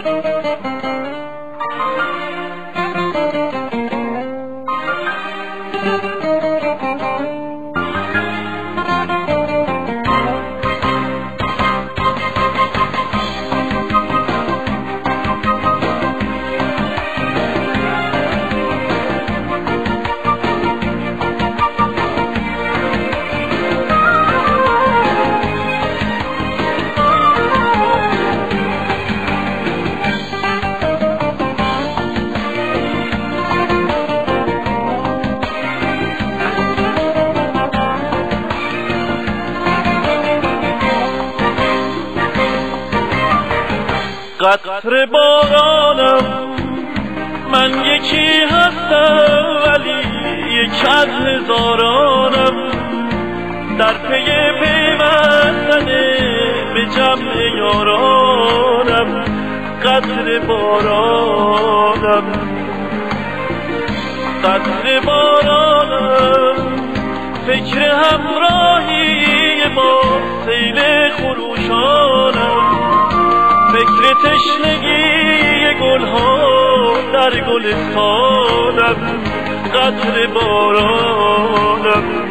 Thank you. قطر بارانم. من یکی هستم ولی یک از هزارانم در پی پیوستن به جمع یارانم. قطر بارانم. قطر بارانم. تشنگی گلها در گلستانم قطر بارانم.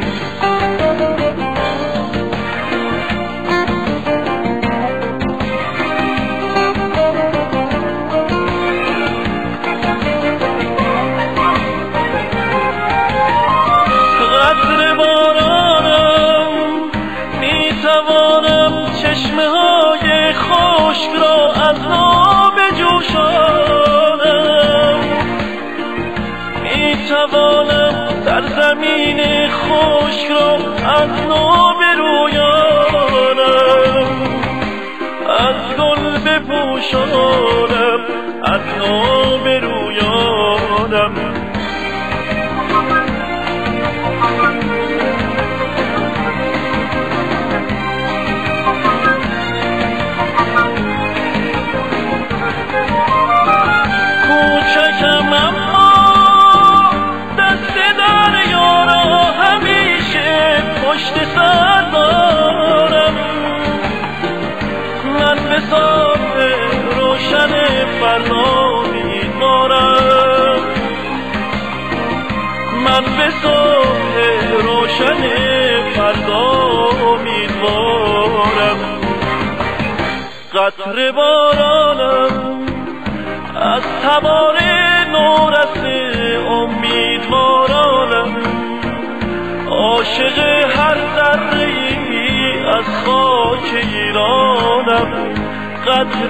بارانم می‌توانم چشمه های خشک را زمین خشک را از نو برویانم از گل بپوشانم از نو روشن فردا میدارم من به صاف روشن فردا امیدوارم قطر بارانم از تبار نورس امیدوارانم عاشق هر ذره از خاک ایرانم قدر